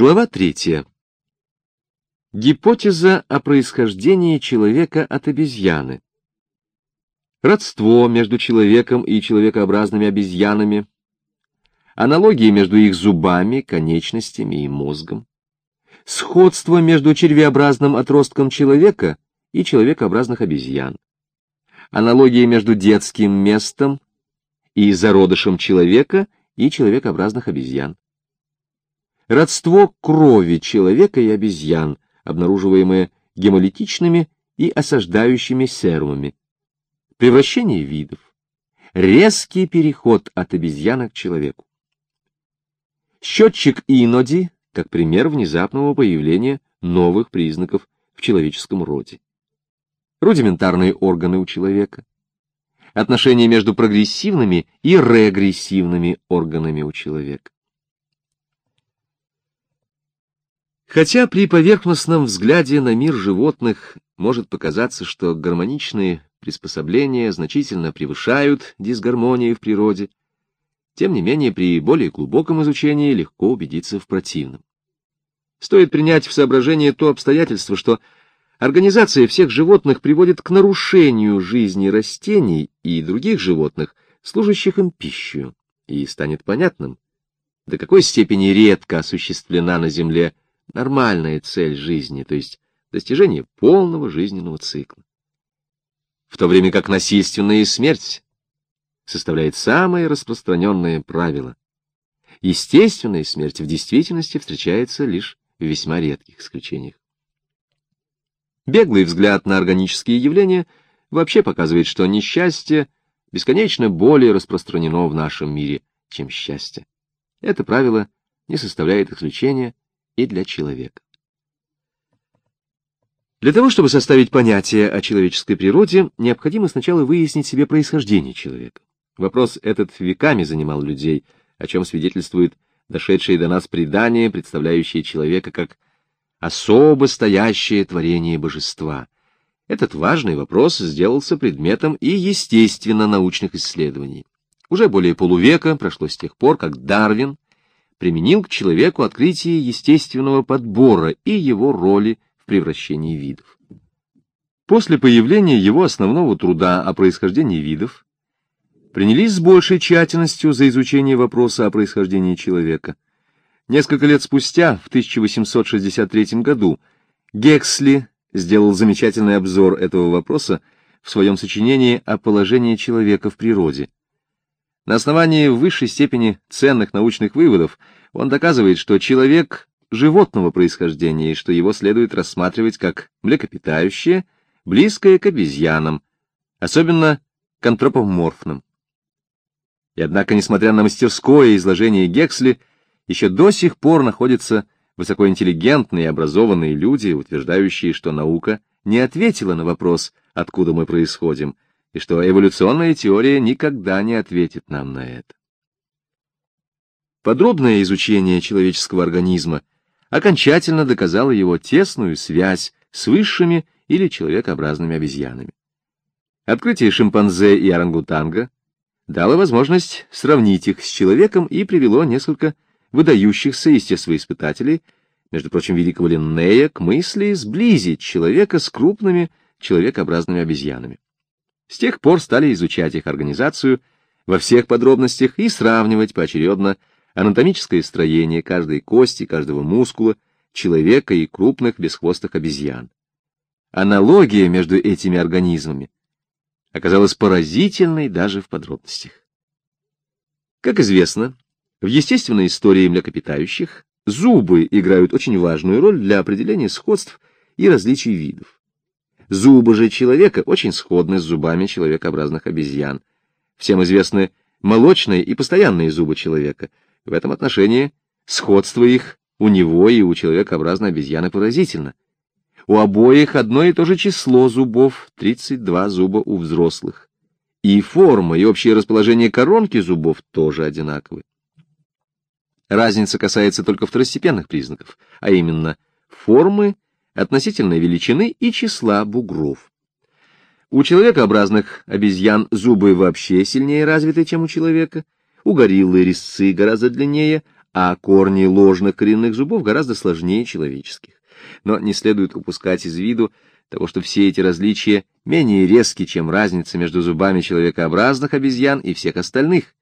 Глава третья. Гипотеза о происхождении человека от обезьяны. Родство между человеком и человекообразными обезьянами. Аналогии между их зубами, конечностями и мозгом. Сходство между червеобразным отростком человека и человекообразных обезьян. Аналогии между детским местом и зародышем человека и человекообразных обезьян родство крови человека и обезьян, обнаруживаемое гемолитичными и осаждающими серумами, превращение видов, резкий переход от обезьяна к человеку. Счетчик Иноди как пример внезапного появления новых признаков в человеческом роде. Рудиментарные органы у человека. Отношения между прогрессивными и регрессивными органами у человека. Хотя при поверхностном взгляде на мир животных может показаться, что гармоничные приспособления значительно превышают дисгармонии в природе, тем не менее при более глубоком изучении легко убедиться в противном. Стоит принять в соображение то обстоятельство, что организация всех животных приводит к нарушению жизни растений и других животных, служащих им пищей, и станет понятным, до какой степени редко осуществлена на Земле нормальная цель жизни, то есть достижение полного жизненного цикла. В то время как насильственная смерть составляет самое распространенное правило. Естественная смерть в действительности встречается лишь в весьма редких исключениях. Беглый взгляд на органические явления вообще показывает, что несчастье бесконечно более распространено в нашем мире, чем счастье. Это правило не составляет исключения и для человека. Для того, чтобы составить понятие о человеческой природе, необходимо сначала выяснить себе происхождение человека. Вопрос этот веками занимал людей, о чем свидетельствует дошедшие до нас предания, представляющие человека как особо стоящее творение божества. Этот важный вопрос сделался предметом и естественно-научных исследований. Уже более полувека прошло с тех пор, как Дарвин применил к человеку открытие естественного подбора и его роли в превращении видов. После появления его основного труда о происхождении видов, принялись с большей тщательностью за изучение вопроса о происхождении человека. Несколько лет спустя, в 1863 году, Гексли сделал замечательный обзор этого вопроса в своем сочинении о положении человека в природе. На основании высшей степени ценных научных выводов он доказывает, что человек животного происхождения и что его следует рассматривать как млекопитающее, близкое к обезьянам, особенно к антропоморфным. И однако, несмотря на мастерское изложение Гексли, еще до сих пор находятся высокоинтеллигентные и образованные люди, утверждающие, что наука не ответила на вопрос, откуда мы происходим, и что эволюционная теория никогда не ответит нам на это. Подробное изучение человеческого организма окончательно доказало его тесную связь с высшими или человекообразными обезьянами. Открытие шимпанзе и орангутанга дало возможность сравнить их с человеком и привело несколько выдающихся естествоиспытателей, между прочим, великого Линнея, к мысли сблизить человека с крупными человекообразными обезьянами. С тех пор стали изучать их организацию во всех подробностях и сравнивать поочередно анатомическое строение каждой кости, каждого мускула, человека и крупных бесхвостых обезьян. Аналогия между этими организмами оказалась поразительной даже в подробностях. Как известно, в естественной истории млекопитающих зубы играют очень важную роль для определения сходств и различий видов. Зубы же человека очень сходны с зубами человекообразных обезьян. Всем известны молочные и постоянные зубы человека. В этом отношении сходство их у него и у человекообразной обезьяны поразительно. У обоих одно и то же число зубов, 32 зуба у взрослых. И форма, и общее расположение коронки зубов тоже одинаковы. Разница касается только второстепенных признаков, а именно формы относительной величины и числа бугров. У человекообразных обезьян зубы вообще сильнее развиты, чем у человека, у гориллы резцы гораздо длиннее, а корни ложных коренных зубов гораздо сложнее человеческих. Но не следует упускать из виду того, что все эти различия менее резки, чем разница между зубами человекообразных обезьян и всех остальных.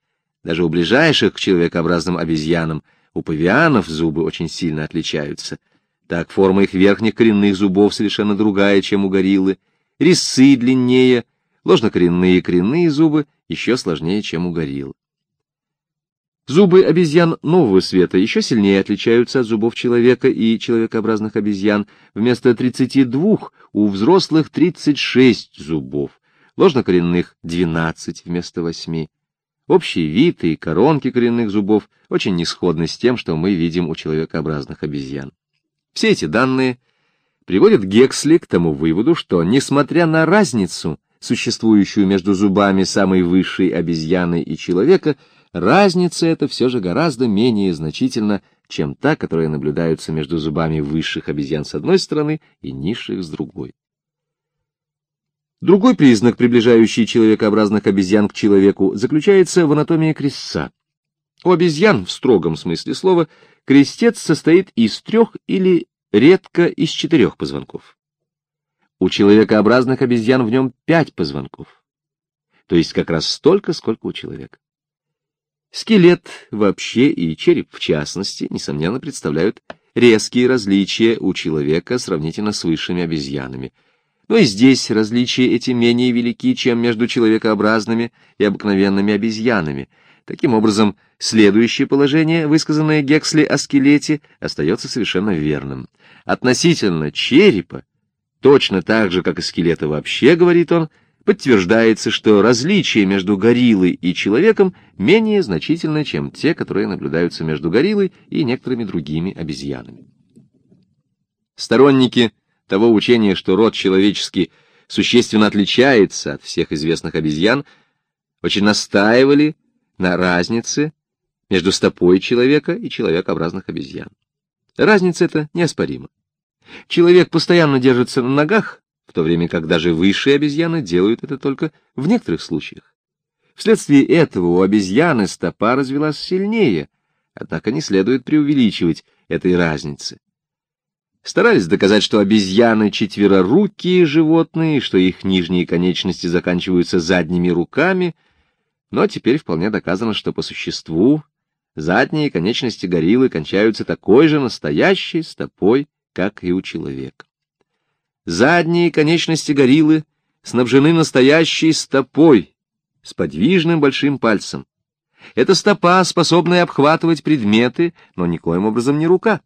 Даже у ближайших к человекообразным обезьянам, у павианов зубы очень сильно отличаются. Так форма их верхних коренных зубов совершенно другая, чем у гориллы. Резцы длиннее, ложнокоренные коренные зубы еще сложнее, чем у гориллы. Зубы обезьян нового света еще сильнее отличаются от зубов человека и человекообразных обезьян. Вместо 32 у взрослых 36 зубов, ложнокоренных 12 вместо 8. Общий вид и коронки коренных зубов очень не сходны с тем, что мы видим у человекообразных обезьян. Все эти данные приводят Гексли к тому выводу, что, несмотря на разницу, существующую между зубами самой высшей обезьяны и человека, разница эта все же гораздо менее значительна, чем та, которая наблюдается между зубами высших обезьян с одной стороны и низших с другой. Другой признак, приближающий человекообразных обезьян к человеку, заключается в анатомии крестца. У обезьян, в строгом смысле слова, крестец состоит из трех или редко из четырех позвонков. У человекообразных обезьян в нем пять позвонков, то есть как раз столько, сколько у человека. Скелет вообще и череп в частности, несомненно, представляют резкие различия у человека сравнительно с высшими обезьянами. Но и здесь различия эти менее велики, чем между человекообразными и обыкновенными обезьянами. Таким образом, следующее положение, высказанное Гексли о скелете, остается совершенно верным. Относительно черепа, точно так же, как и скелета вообще, говорит он, подтверждается, что различия между гориллой и человеком менее значительны, чем те, которые наблюдаются между гориллой и некоторыми другими обезьянами. Сторонники того учения, что род человеческий существенно отличается от всех известных обезьян, очень настаивали на разнице между стопой человека и человекообразных обезьян. Разница эта неоспорима. Человек постоянно держится на ногах, в то время как даже высшие обезьяны делают это только в некоторых случаях. Вследствие этого у обезьяны стопа развелась сильнее, однако не следует преувеличивать этой разницы. Старались доказать, что обезьяны четверорукие животные, что их нижние конечности заканчиваются задними руками, но теперь вполне доказано, что по существу задние конечности гориллы кончаются такой же настоящей стопой, как и у человека. Задние конечности гориллы снабжены настоящей стопой с подвижным большим пальцем. Эта стопа, способная обхватывать предметы, но никоим образом не рука.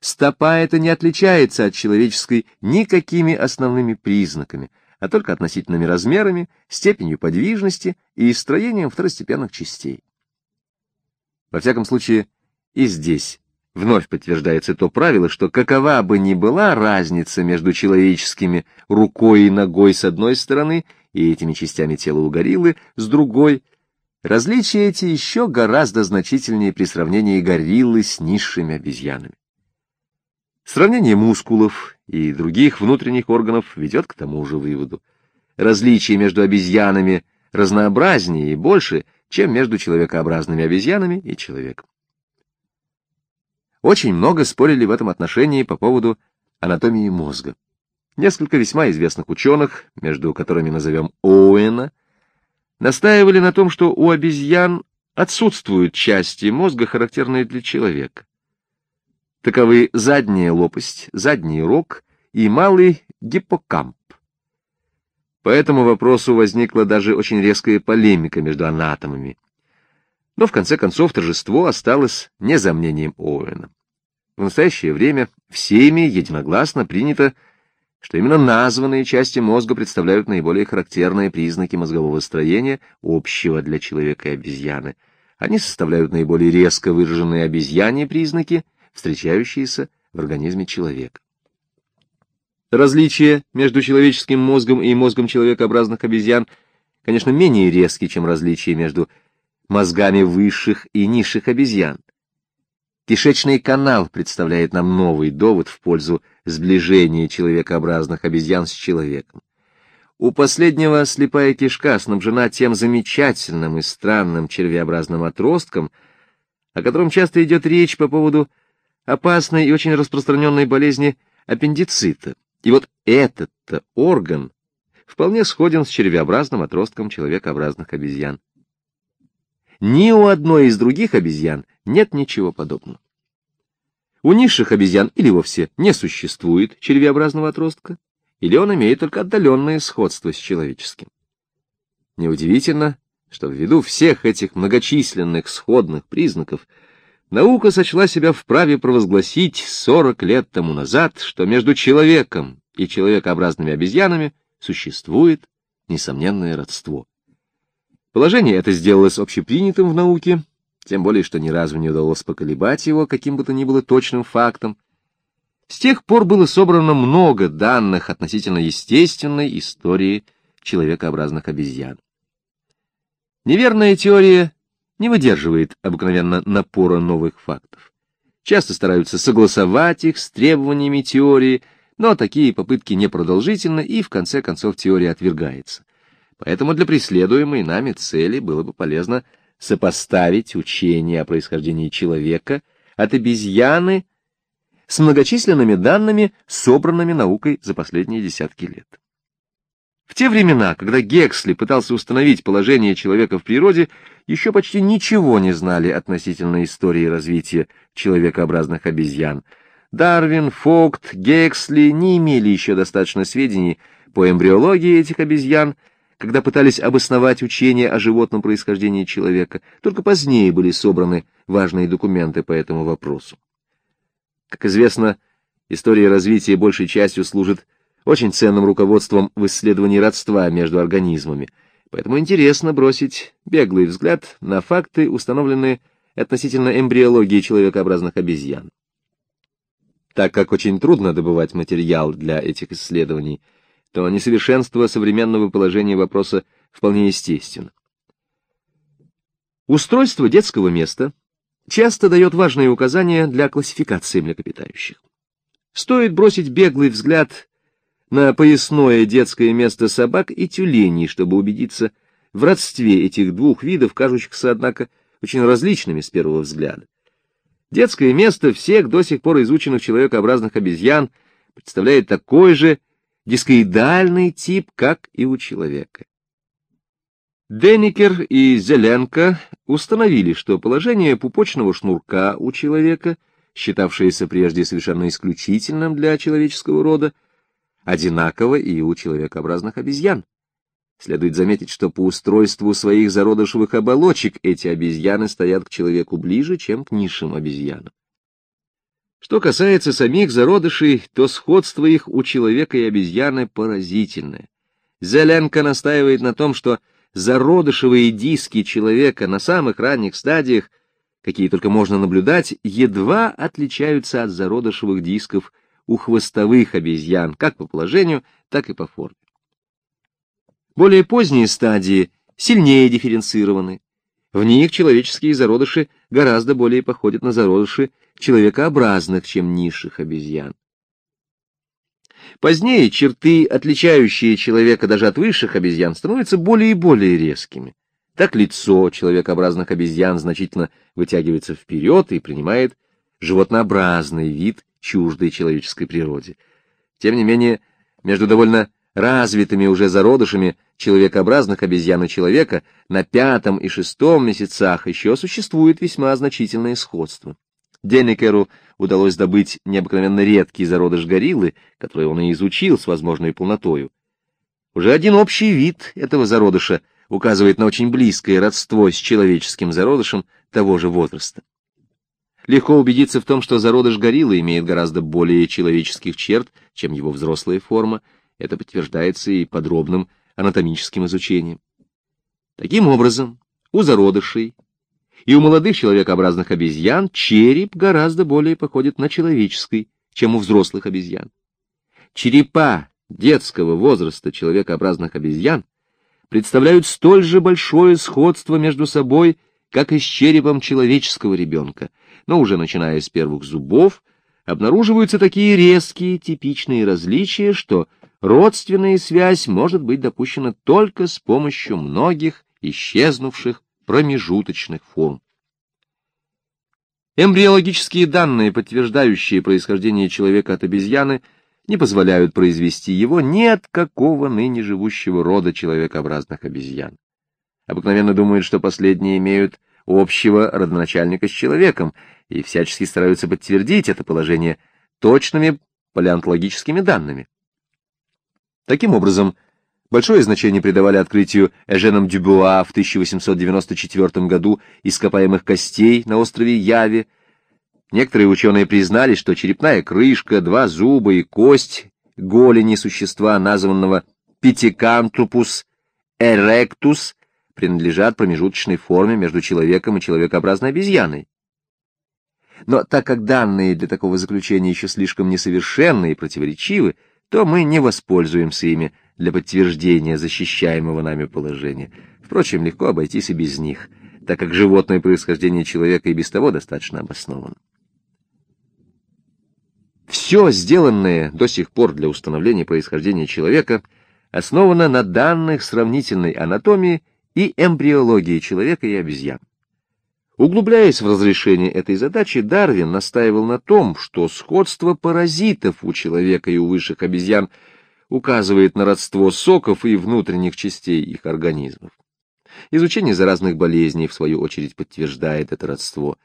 Стопа эта не отличается от человеческой никакими основными признаками, а только относительными размерами, степенью подвижности и строением второстепенных частей. Во всяком случае, и здесь Вновь подтверждается то правило, что какова бы ни была разница между человеческими рукой и ногой с одной стороны и этими частями тела у гориллы с другой, различия эти еще гораздо значительнее при сравнении гориллы с низшими обезьянами. Сравнение мускулов и других внутренних органов ведет к тому же выводу. Различия между обезьянами разнообразнее и больше, чем между человекообразными обезьянами и человеком. Очень много спорили в этом отношении по поводу анатомии мозга. Несколько весьма известных ученых, между которыми назовем Оуэна, настаивали на том, что у обезьян отсутствуют части мозга, характерные для человека. Таковы задняя лопасть, задний рог и малый гиппокамп. По этому вопросу возникла даже очень резкая полемика между анатомами. Но в конце концов торжество осталось не за мнением Оуэна. В настоящее время всеми единогласно принято, что именно названные части мозга представляют наиболее характерные признаки мозгового строения, общего для человека и обезьяны. Они составляют наиболее резко выраженные обезьяньи признаки, встречающиеся в организме человека. Различие между человеческим мозгом и мозгом человекообразных обезьян, конечно, менее резкие, чем различие между мозгами высших и низших обезьян. Кишечный канал представляет нам новый довод в пользу сближения человекообразных обезьян с человеком. У последнего слепая кишка снабжена тем замечательным и странным червеобразным отростком, о котором часто идет речь по поводу опасной и очень распространенной болезни аппендицита. И вот этот-то орган вполне сходен с червеобразным отростком человекообразных обезьян. Ни у одной из других обезьян нет ничего подобного. У низших обезьян или вовсе не существует червеобразного отростка, или он имеет только отдаленное сходство с человеческим. Неудивительно, что ввиду всех этих многочисленных сходных признаков наука сочла себя вправе провозгласить 40 лет тому назад, что между человеком и человекообразными обезьянами существует несомненное родство. Положение это сделалось общепринятым в науке, тем более, что ни разу не удалось поколебать его каким бы то ни было точным фактом. С тех пор было собрано много данных относительно естественной истории человекообразных обезьян. Неверная теория не выдерживает обыкновенно напора новых фактов. Часто стараются согласовать их с требованиями теории, но такие попытки непродолжительны, и в конце концов теория отвергается. Поэтому для преследуемой нами цели было бы полезно сопоставить учение о происхождении человека от обезьяны с многочисленными данными, собранными наукой за последние десятки лет. В те времена, когда Гексли пытался установить положение человека в природе, еще почти ничего не знали относительно истории развития человекообразных обезьян. Дарвин, Фокт, Гексли не имели еще достаточно сведений по эмбриологии этих обезьян, когда пытались обосновать учение о животном происхождении человека, только позднее были собраны важные документы по этому вопросу. Как известно, история развития большей частью служит очень ценным руководством в исследовании родства между организмами, поэтому интересно бросить беглый взгляд на факты, установленные относительно эмбриологии человекообразных обезьян. Так как очень трудно добывать материал для этих исследований, то несовершенство современного положения вопроса вполне естественно. Устройство детского места часто дает важные указания для классификации млекопитающих. Стоит бросить беглый взгляд на поясное детское место собак и тюленей, чтобы убедиться в родстве этих двух видов, кажущихся, однако, очень различными с первого взгляда. Детское место всех до сих пор изученных человекообразных обезьян представляет такой же дискоидальный тип, как и у человека. Денникер и Зеленко установили, что положение пупочного шнурка у человека, считавшееся прежде совершенно исключительным для человеческого рода, одинаково и у человекообразных обезьян. Следует заметить, что по устройству своих зародышевых оболочек эти обезьяны стоят к человеку ближе, чем к низшим обезьянам. Что касается самих зародышей, то сходство их у человека и обезьяны поразительное. Зеленко настаивает на том, что зародышевые диски человека на самых ранних стадиях, какие только можно наблюдать, едва отличаются от зародышевых дисков у хвостовых обезьян, как по положению, так и по форме. Более поздние стадии сильнее дифференцированы. В них человеческие зародыши гораздо более походят на зародыши человекообразных, чем низших обезьян. Позднее черты, отличающие человека даже от высших обезьян, становятся более и более резкими. Так лицо человекообразных обезьян значительно вытягивается вперед и принимает животнообразный вид, чуждой человеческой природе. Тем не менее, между довольно развитыми уже зародышами человекообразных обезьян и человека на пятом и шестом месяцах еще существует весьма значительное сходство. Денникеру удалось добыть необыкновенно редкий зародыш гориллы, который он и изучил с возможной полнотою. Уже один общий вид этого зародыша указывает на очень близкое родство с человеческим зародышем того же возраста. Легко убедиться в том, что зародыш гориллы имеет гораздо более человеческих черт, чем его взрослая форма. Это подтверждается и подробным анатомическим изучением. Таким образом, у зародышей и у молодых человекообразных обезьян череп гораздо более походит на человеческий, чем у взрослых обезьян. Черепа детского возраста человекообразных обезьян представляют столь же большое сходство между собой, как и с черепом человеческого ребенка, но уже начиная с первых зубов, обнаруживаются такие резкие типичные различия, что родственная связь может быть допущена только с помощью многих исчезнувших промежуточных форм. Эмбриологические данные, подтверждающие происхождение человека от обезьяны, не позволяют произвести его ни от какого ныне живущего рода человекообразных обезьян. Обыкновенно думают, что последние имеют общего родоначальника с человеком, и всячески стараются подтвердить это положение точными палеонтологическими данными. Таким образом, большое значение придавали открытию Эженом Дюбуа в 1894 году ископаемых костей на острове Яве. Некоторые ученые признали, что черепная крышка, два зуба и кость голени существа, названного Пятикантропус эректус, принадлежат промежуточной форме между человеком и человекообразной обезьяной. Но так как данные для такого заключения еще слишком несовершенны и противоречивы, то мы не воспользуемся ими для подтверждения защищаемого нами положения. Впрочем, легко обойтись и без них, так как животное происхождение человека и без того достаточно обосновано. Все сделанное до сих пор для установления происхождения человека основано на данных сравнительной анатомии и эмбриологии человека и обезьян. Углубляясь в разрешение этой задачи, Дарвин настаивал на том, что сходство паразитов у человека и у высших обезьян указывает на родство соков и внутренних частей их организмов. Изучение заразных болезней, в свою очередь, подтверждает это родство.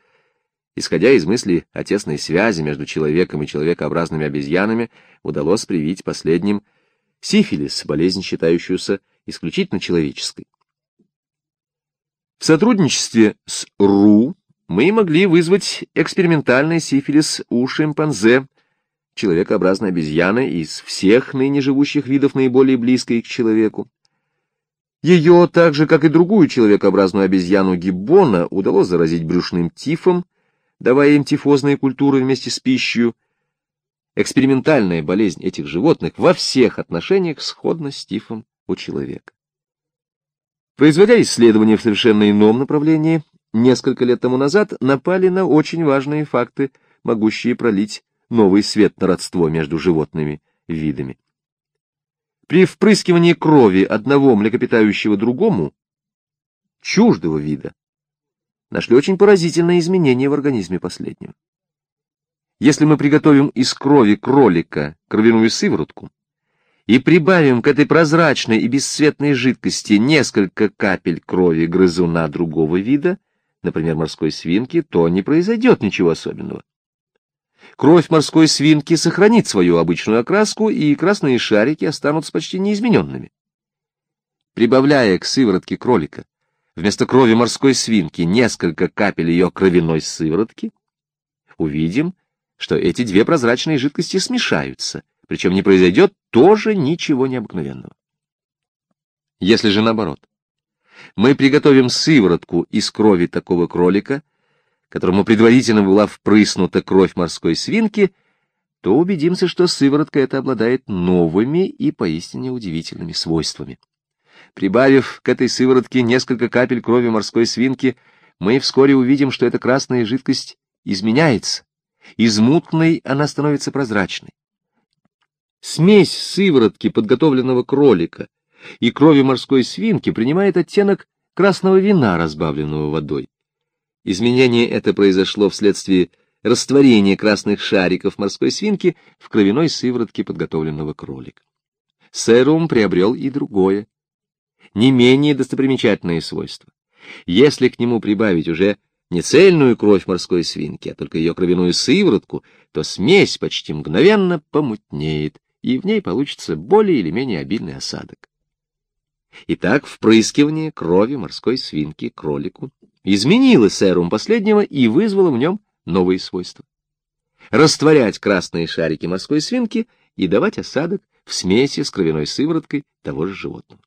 Исходя из мысли о тесной связи между человеком и человекообразными обезьянами, удалось привить последним сифилис, болезнь, считающуюся исключительно человеческой. В сотрудничестве с РУ мы могли вызвать экспериментальный сифилис у шимпанзе, человекообразной обезьяны из всех ныне живущих видов наиболее близкой к человеку. Ее, так же, как и другую человекообразную обезьяну гиббона, удалось заразить брюшным тифом, давая им тифозные культуры вместе с пищей. Экспериментальная болезнь этих животных во всех отношениях сходна с тифом у человека. Производя исследования в совершенно ином направлении, несколько лет тому назад напали на очень важные факты, могущие пролить новый свет на родство между животными видами. При впрыскивании крови одного млекопитающего другому, чуждого вида, нашли очень поразительные изменения в организме последнего. Если мы приготовим из крови кролика кровяную сыворотку, и прибавим к этой прозрачной и бесцветной жидкости несколько капель крови грызуна другого вида, например, морской свинки, то не произойдет ничего особенного. Кровь морской свинки сохранит свою обычную окраску, и красные шарики останутся почти неизмененными. Прибавляя к сыворотке кролика вместо крови морской свинки несколько капель ее кровяной сыворотки, увидим, что эти две прозрачные жидкости смешаются, причем не произойдет тоже ничего необыкновенного. Если же наоборот, мы приготовим сыворотку из крови такого кролика, которому предварительно была впрыснута кровь морской свинки, то убедимся, что сыворотка эта обладает новыми и поистине удивительными свойствами. Прибавив к этой сыворотке несколько капель крови морской свинки, мы вскоре увидим, что эта красная жидкость изменяется. Из мутной она становится прозрачной. Смесь сыворотки подготовленного кролика и крови морской свинки принимает оттенок красного вина, разбавленного водой. Изменение это произошло вследствие растворения красных шариков морской свинки в кровяной сыворотке подготовленного кролика. Серум приобрел и другое, не менее достопримечательное свойство. Если к нему прибавить уже не цельную кровь морской свинки, а только ее кровяную сыворотку, то смесь почти мгновенно помутнеет, и в ней получится более или менее обильный осадок. Итак, впрыскивание крови морской свинки кролику изменило серум последнего и вызвало в нем новые свойства. Растворять красные шарики морской свинки и давать осадок в смеси с кровяной сывороткой того же животного.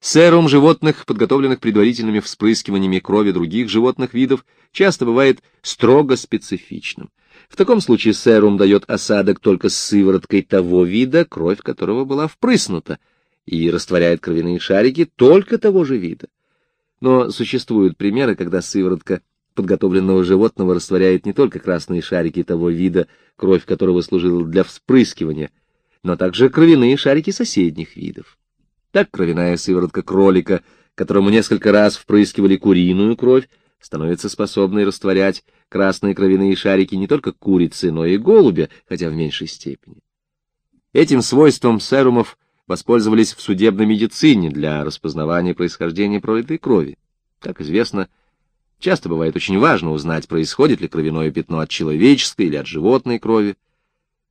Серум животных, подготовленных предварительными вспрыскиваниями крови других животных видов, часто бывает строго специфичным. В таком случае серум дает осадок только с сывороткой того вида, кровь которого была впрыснута, и растворяет кровяные шарики только того же вида. Но существуют примеры, когда сыворотка подготовленного животного растворяет не только красные шарики того вида, кровь которого служила для вспрыскивания, но также кровяные шарики соседних видов. Так кровяная сыворотка кролика, которому несколько раз впрыскивали куриную кровь, становятся способны растворять красные кровяные шарики не только курицы, но и голубя, хотя в меньшей степени. Этим свойством серумов воспользовались в судебной медицине для распознавания происхождения пролитой крови. Как известно, часто бывает очень важно узнать, происходит ли кровяное пятно от человеческой или от животной крови.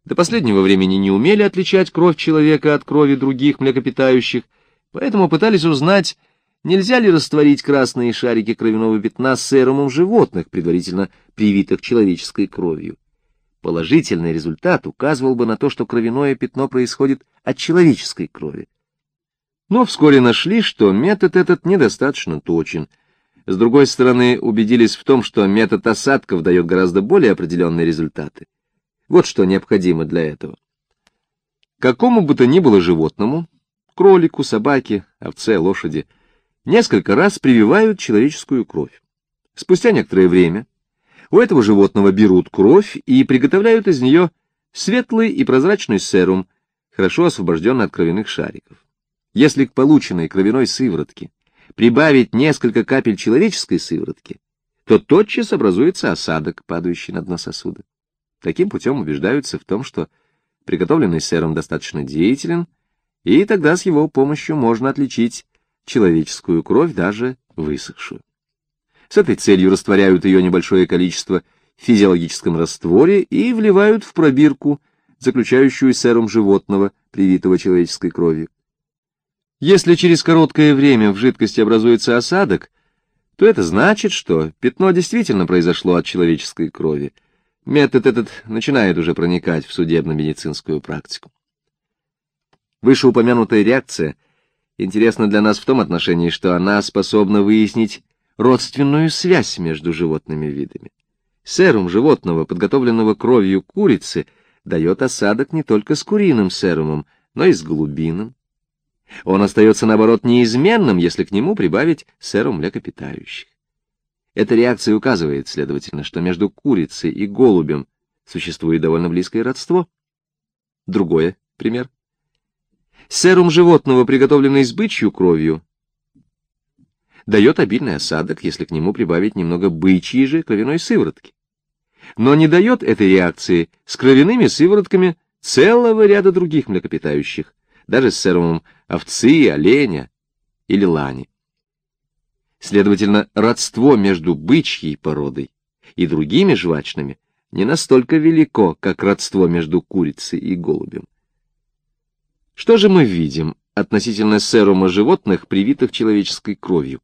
До последнего времени не умели отличать кровь человека от крови других млекопитающих, поэтому пытались узнать, нельзя ли растворить красные шарики кровяного пятна серумом животных, предварительно привитых человеческой кровью. Положительный результат указывал бы на то, что кровяное пятно происходит от человеческой крови. Но вскоре нашли, что метод этот недостаточно точен. С другой стороны, убедились в том, что метод осадков дает гораздо более определенные результаты. Вот что необходимо для этого. Какому бы то ни было животному, кролику, собаке, овце, лошади, несколько раз прививают человеческую кровь. Спустя некоторое время у этого животного берут кровь и приготовляют из нее светлый и прозрачный серум, хорошо освобожденный от кровяных шариков. Если к полученной кровяной сыворотке прибавить несколько капель человеческой сыворотки, то тотчас образуется осадок, падающий на дно сосуда. Таким путем убеждаются в том, что приготовленный серум достаточно деятелен, и тогда с его помощью можно отличить человеческую кровь, даже высохшую. С этой целью растворяют ее небольшое количество в физиологическом растворе и вливают в пробирку, заключающую серум животного, привитого человеческой кровью. Если через короткое время в жидкости образуется осадок, то это значит, что пятно действительно произошло от человеческой крови. Метод этот начинает уже проникать в судебно-медицинскую практику. Вышеупомянутая реакция интересна для нас в том отношении, что она способна выяснить родственную связь между животными видами. Серум животного, подготовленного кровью курицы, дает осадок не только с куриным серумом, но и с голубиным. Он остается, наоборот, неизменным, если к нему прибавить серум млекопитающих. Эта реакция указывает, следовательно, что между курицей и голубем существует довольно близкое родство. Другой пример. Серум животного, приготовленный с бычью кровью, дает обильный осадок, если к нему прибавить немного бычьей же кровяной сыворотки. Но не дает этой реакции с кровяными сыворотками целого ряда других млекопитающих, даже с серумом овцы, оленя или лани. Следовательно, родство между бычьей породой и другими жвачными не настолько велико, как родство между курицей и голубем. Что же мы видим относительно серума животных, привитых человеческой кровью?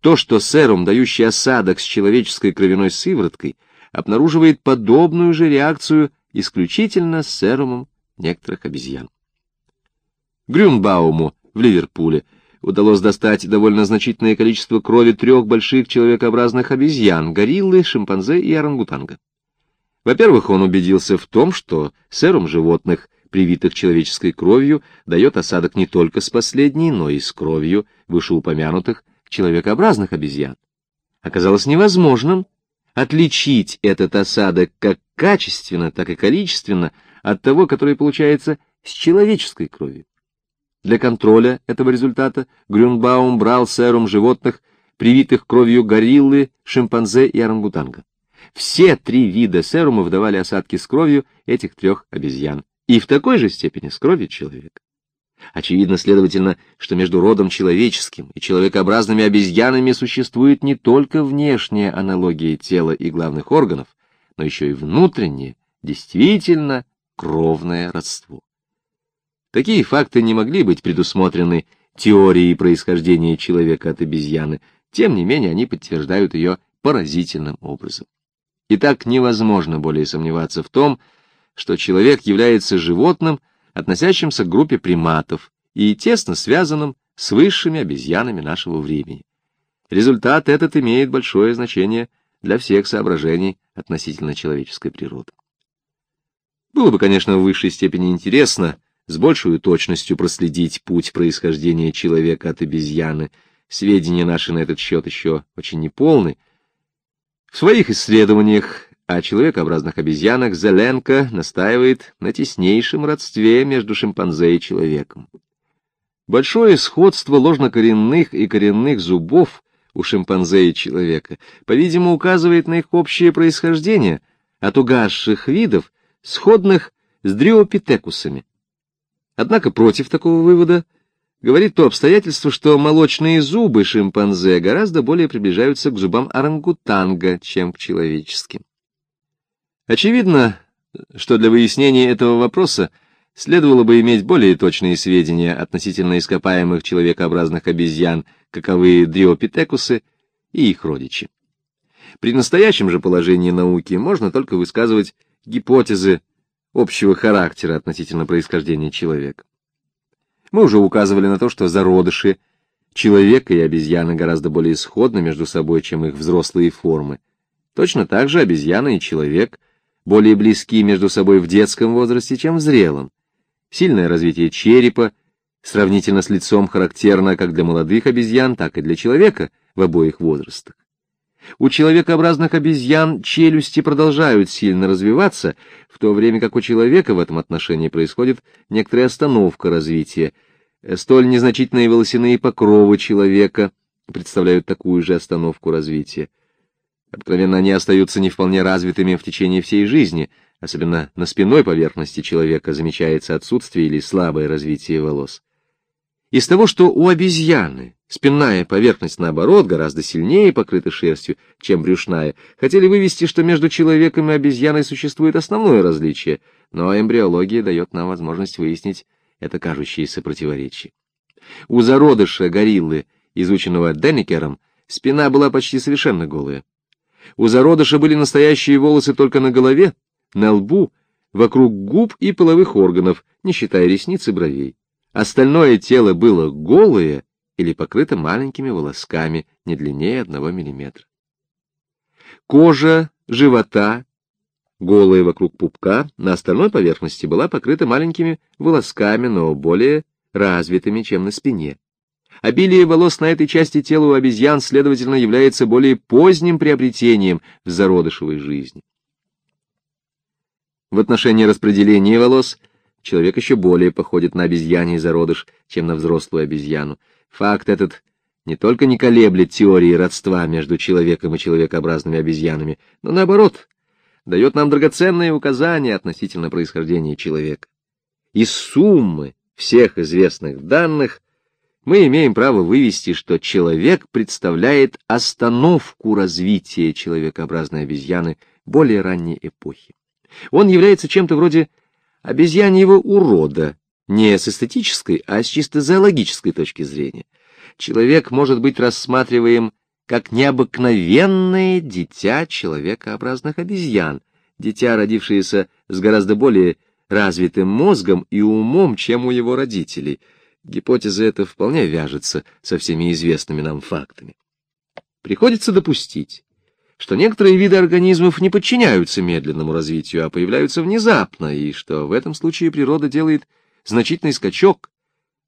То, что серум, дающий осадок с человеческой кровяной сывороткой, обнаруживает подобную же реакцию исключительно с серумом некоторых обезьян. Грюнбауму в Ливерпуле удалось достать довольно значительное количество крови трех больших человекообразных обезьян — гориллы, шимпанзе и орангутанга. Во-первых, он убедился в том, что серум животных, привитых человеческой кровью, дает осадок не только с последней, но и с кровью вышеупомянутых человекообразных обезьян. Оказалось невозможным отличить этот осадок как качественно, так и количественно от того, который получается с человеческой кровью. Для контроля этого результата Грюнбаум брал серум животных, привитых кровью гориллы, шимпанзе и орангутанга. Все три вида серумов давали осадки с кровью этих трех обезьян, и в такой же степени с кровью человека. Очевидно, следовательно, что между родом человеческим и человекообразными обезьянами существует не только внешняя аналогия тела и главных органов, но еще и внутреннее, действительно кровное родство. Такие факты не могли быть предусмотрены теорией происхождения человека от обезьяны, тем не менее они подтверждают ее поразительным образом. Итак, невозможно более сомневаться в том, что человек является животным, относящимся к группе приматов и тесно связанным с высшими обезьянами нашего времени. Результат этот имеет большое значение для всех соображений относительно человеческой природы. Было бы, конечно, в высшей степени интересно с большей точностью проследить путь происхождения человека от обезьяны. Сведения наши на этот счет еще очень неполны. В своих исследованиях о человекообразных обезьянах Зеленко настаивает на теснейшем родстве между шимпанзе и человеком. Большое сходство ложнокоренных и коренных зубов у шимпанзе и человека, по-видимому, указывает на их общее происхождение от угасших видов, сходных с дриопитекусами. Однако против такого вывода говорит то обстоятельство, что молочные зубы шимпанзе гораздо более приближаются к зубам орангутанга, чем к человеческим. Очевидно, что для выяснения этого вопроса следовало бы иметь более точные сведения относительно ископаемых человекообразных обезьян, каковы дриопитекусы и их родичи. При настоящем же положении науки можно только высказывать гипотезы общего характера относительно происхождения человека. Мы уже указывали на то, что зародыши человека и обезьяны гораздо более сходны между собой, чем их взрослые формы. Точно так же обезьяна и человек более близки между собой в детском возрасте, чем в зрелом. Сильное развитие черепа сравнительно с лицом характерно как для молодых обезьян, так и для человека в обоих возрастах. У человекообразных обезьян челюсти продолжают сильно развиваться, в то время как у человека в этом отношении происходит некоторая остановка развития. Столь незначительные волосяные покровы человека представляют такую же остановку развития. Откровенно, они остаются не вполне развитыми в течение всей жизни, особенно на спинной поверхности человека замечается отсутствие или слабое развитие волос. Из того, что у обезьяны спинная поверхность, наоборот, гораздо сильнее покрыта шерстью, чем брюшная, хотели вывести, что между человеком и обезьяной существует основное различие, но эмбриология дает нам возможность выяснить это кажущееся противоречие. У зародыша гориллы, изученного Денникером, спина была почти совершенно голая. У зародыша были настоящие волосы только на голове, на лбу, вокруг губ и половых органов, не считая ресниц и бровей. Остальное тело было голое или покрыто маленькими волосками, не длиннее одного миллиметра. Кожа живота, голая вокруг пупка, на остальной поверхности была покрыта маленькими волосками, но более развитыми, чем на спине. Обилие волос на этой части тела у обезьян, следовательно, является более поздним приобретением в зародышевой жизни. В отношении распределения волос человек еще более походит на обезьяний зародыш, чем на взрослую обезьяну. Факт этот не только не колеблет теории родства между человеком и человекообразными обезьянами, но, наоборот, дает нам драгоценные указания относительно происхождения человека. Из суммы всех известных данных мы имеем право вывести, что человек представляет остановку развития человекообразной обезьяны более ранней эпохи. Он является чем-то вроде обезьяньего урода, не с эстетической, а с чисто зоологической точки зрения. Человек может быть рассматриваем как необыкновенное дитя человекообразных обезьян, дитя, родившееся с гораздо более развитым мозгом и умом, чем у его родителей — Гипотеза эта вполне вяжется со всеми известными нам фактами. Приходится допустить, что некоторые виды организмов не подчиняются медленному развитию, а появляются внезапно, и что в этом случае природа делает значительный скачок.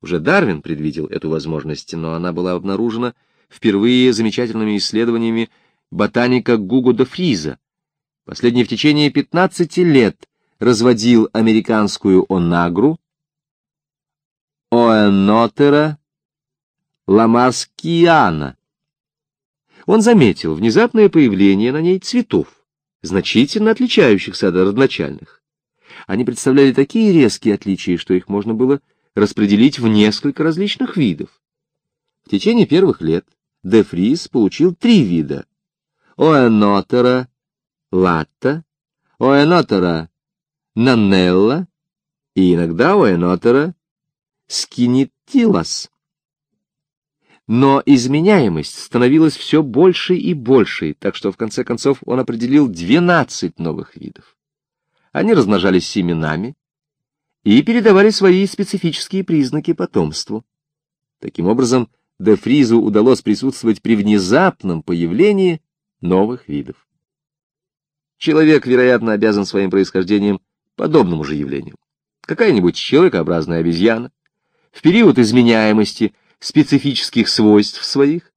Уже Дарвин предвидел эту возможность, но она была обнаружена впервые замечательными исследованиями ботаника Гуго де Фриза. Последний в течение 15 лет разводил американскую онагру, Оэнотера ламаскиана. Он заметил внезапное появление на ней цветов, значительно отличающихся от родначальных. Они представляли такие резкие отличия, что их можно было распределить в несколько различных видов. В течение первых лет де Фрис получил три вида — Оэнотера латта, Оэнотера нанелла и иногда Оэнотера скинетилас. Но изменяемость становилась все больше и больше, так что в конце концов он определил 12 новых видов. Они размножались семенами и передавали свои специфические признаки потомству. Таким образом, де Фризу удалось присутствовать при внезапном появлении новых видов. Человек, вероятно, обязан своим происхождением подобному же явлению. Какая-нибудь человекообразная обезьяна, в период изменяемости специфических свойств своих,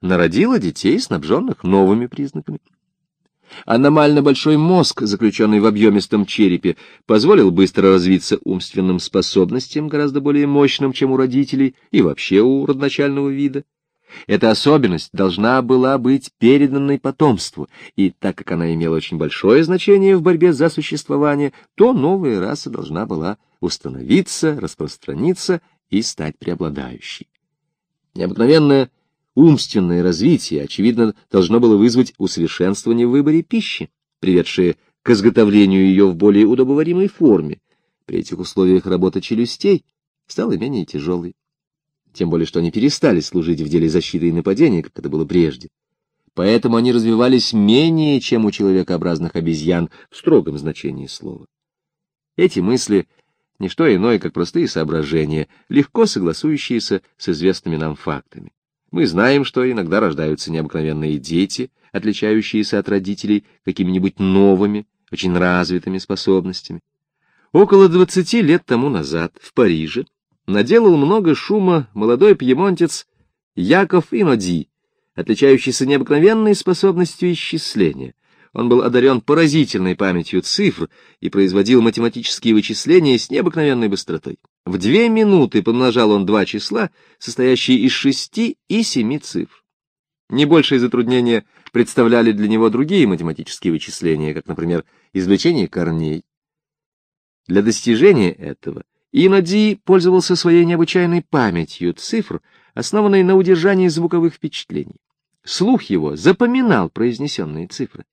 народила детей, снабженных новыми признаками. Аномально большой мозг, заключенный в объемистом черепе, позволил быстро развиться умственным способностям, гораздо более мощным, чем у родителей и вообще у родначального вида. Эта особенность должна была быть переданной потомству, и так как она имела очень большое значение в борьбе за существование, то новая раса должна была установиться, распространиться и стать преобладающей. Необыкновенное умственное развитие, очевидно, должно было вызвать усовершенствование в выборе пищи, приведшее к изготовлению ее в более удобоваримой форме. При этих условиях работа челюстей стала менее тяжелой тем более что они перестали служить в деле защиты и нападения, как это было прежде. Поэтому они развивались менее, чем у человекообразных обезьян в строгом значении слова. Эти мысли — не что иное, как простые соображения, легко согласующиеся с известными нам фактами. Мы знаем, что иногда рождаются необыкновенные дети, отличающиеся от родителей какими-нибудь новыми, очень развитыми способностями. Около двадцати лет тому назад в Париже наделал много шума молодой пьемонтец Яков Иноди, отличающийся необыкновенной способностью исчисления. Он был одарен поразительной памятью цифр и производил математические вычисления с необыкновенной быстротой. В две минуты помножал он два числа, состоящие из шести и семи цифр. Не большее затруднение представляли для него другие математические вычисления, как, например, извлечение корней. Для достижения этого Иноди пользовался своей необычайной памятью цифр, основанной на удержании звуковых впечатлений. Слух его запоминал произнесенные цифры.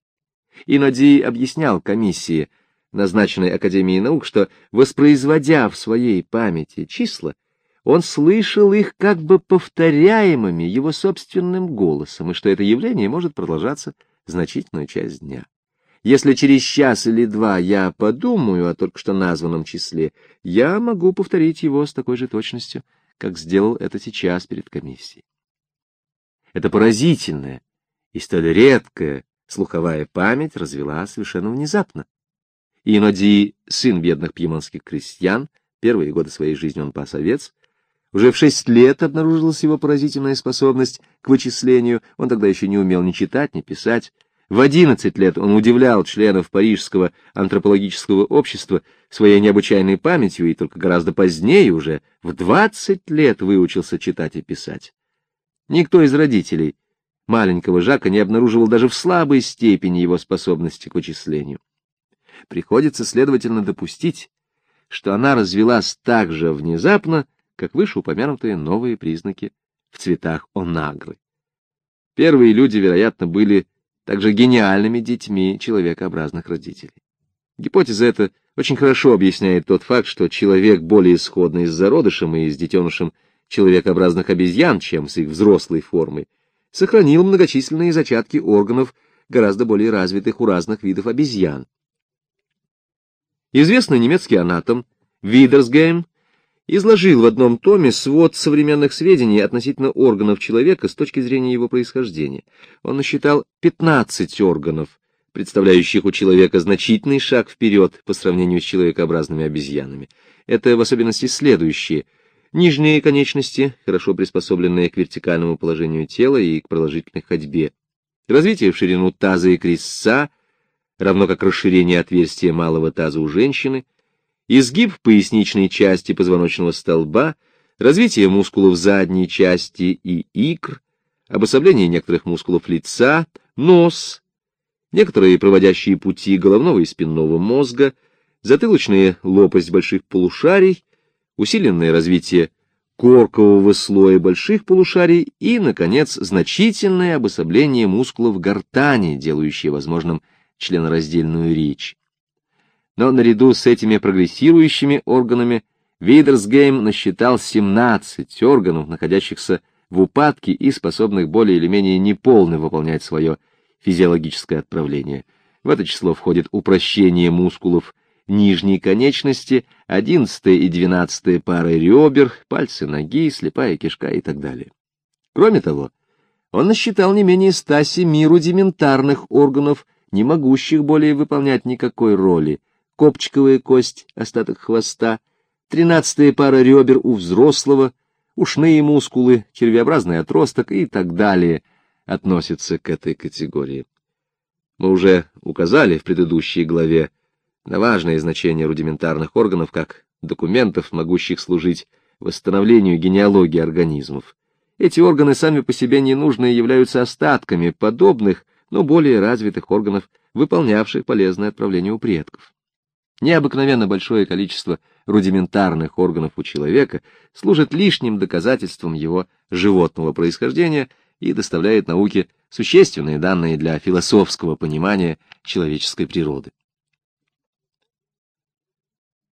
Иноди объяснял комиссии, назначенной Академией наук, что, воспроизводя в своей памяти числа, он слышал их как бы повторяемыми его собственным голосом, и что это явление может продолжаться значительную часть дня. Если через час или два я подумаю о только что названном числе, я могу повторить его с такой же точностью, как сделал это сейчас перед комиссией. Это поразительная и столь редкая слуховая память развела совершенно внезапно. Иноди, сын бедных пьемонских крестьян, первые годы своей жизни он пас овец, уже в шесть лет обнаружилась его поразительная способность к вычислению, он тогда еще не умел ни читать, ни писать, в одиннадцать лет он удивлял членов Парижского антропологического общества своей необычайной памятью и только гораздо позднее, уже в двадцать лет, выучился читать и писать. Никто из родителей маленького Жака не обнаруживал даже в слабой степени его способности к вычислению. Приходится, следовательно, допустить, что она развелась так же внезапно, как вышеупомянутые новые признаки в цветах онагры. Первые люди, вероятно, были также гениальными детьми человекообразных родителей. Гипотеза эта очень хорошо объясняет тот факт, что человек более сходный с зародышем и с детенышем человекообразных обезьян, чем с их взрослой формой, сохранил многочисленные зачатки органов, гораздо более развитых у разных видов обезьян. Известный немецкий анатом Видерсгейм изложил в одном томе свод современных сведений относительно органов человека с точки зрения его происхождения. Он насчитал 15 органов, представляющих у человека значительный шаг вперед по сравнению с человекообразными обезьянами. Это в особенности следующие. Нижние конечности, хорошо приспособленные к вертикальному положению тела и к продолжительной ходьбе. Развитие в ширину таза и крестца, равно как расширение отверстия малого таза у женщины, изгиб поясничной части позвоночного столба, развитие мускулов задней части и икр, обособление некоторых мускулов лица, нос, некоторые проводящие пути головного и спинного мозга, затылочная лопасть больших полушарий, усиленное развитие коркового слоя больших полушарий и, наконец, значительное обособление мускулов гортани, делающее возможным членораздельную речь но наряду с этими прогрессирующими органами Видерсгейм насчитал 17 органов, находящихся в упадке и способных более или менее неполно выполнять свое физиологическое отправление. В это число входит упрощение мускулов нижней конечности, одиннадцатая и двенадцатая пары ребер, пальцы ноги, слепая кишка и так далее. Кроме того, он насчитал не менее 107 рудиментарных органов, не могущих более выполнять никакой роли, копчиковая кость, остаток хвоста, тринадцатая пара ребер у взрослого, ушные мускулы, червеобразный отросток и так далее относятся к этой категории. Мы уже указали в предыдущей главе на важное значение рудиментарных органов как документов, могущих служить восстановлению генеалогии организмов. Эти органы сами по себе ненужные являются остатками подобных, но более развитых органов, выполнявших полезное отправление у предков. Необыкновенно большое количество рудиментарных органов у человека служит лишним доказательством его животного происхождения и доставляет науке существенные данные для философского понимания человеческой природы.